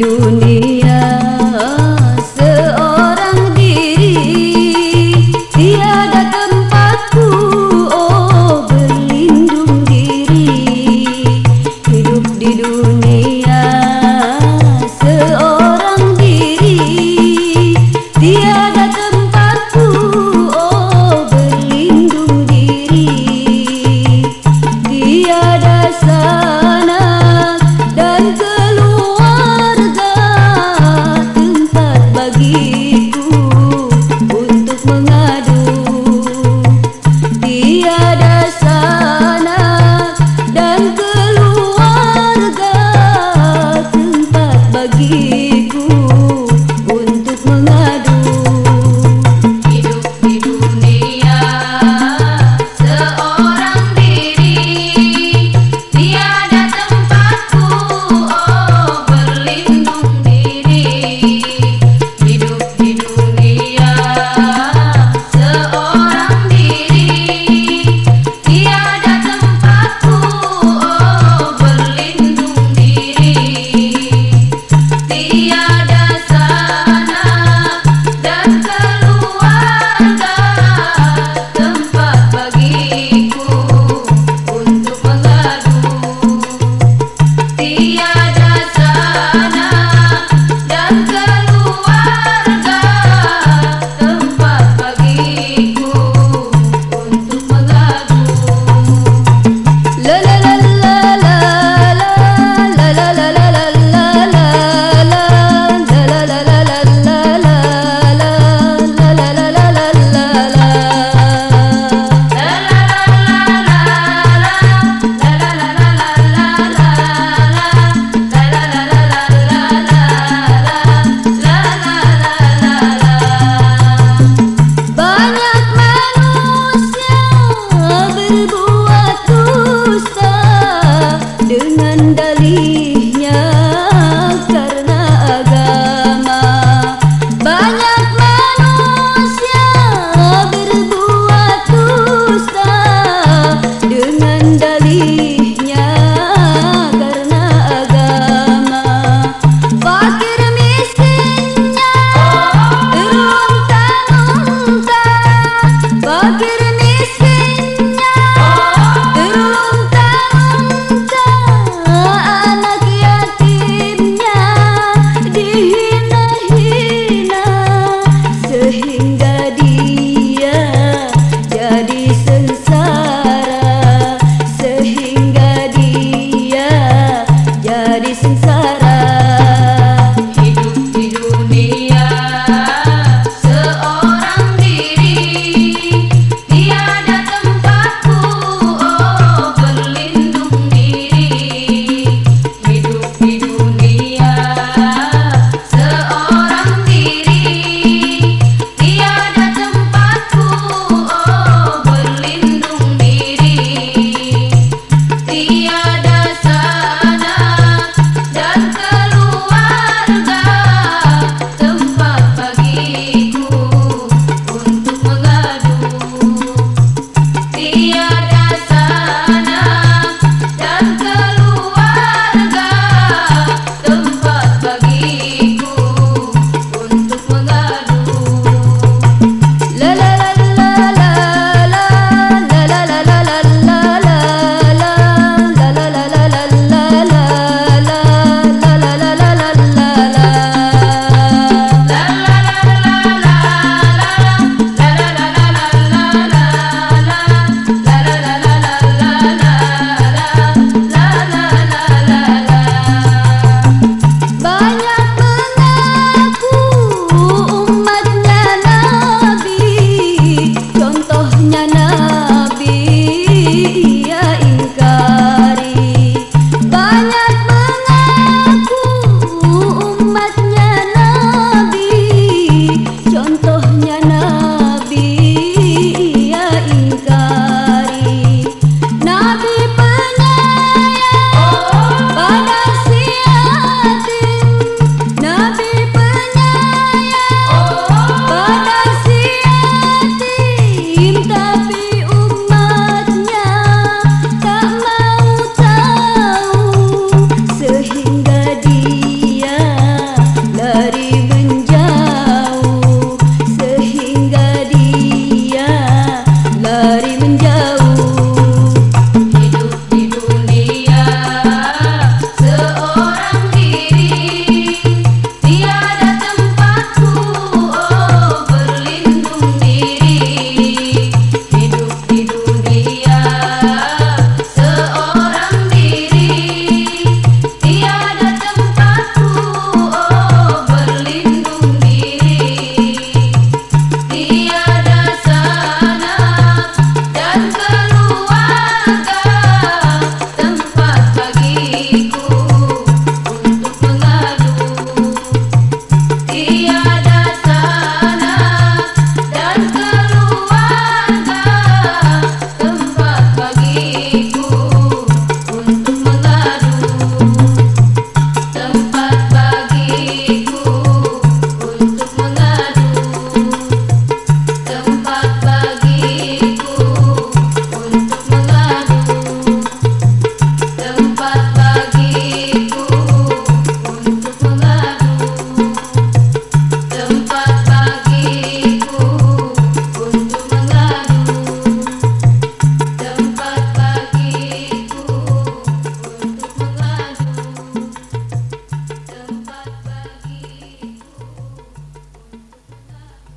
dunia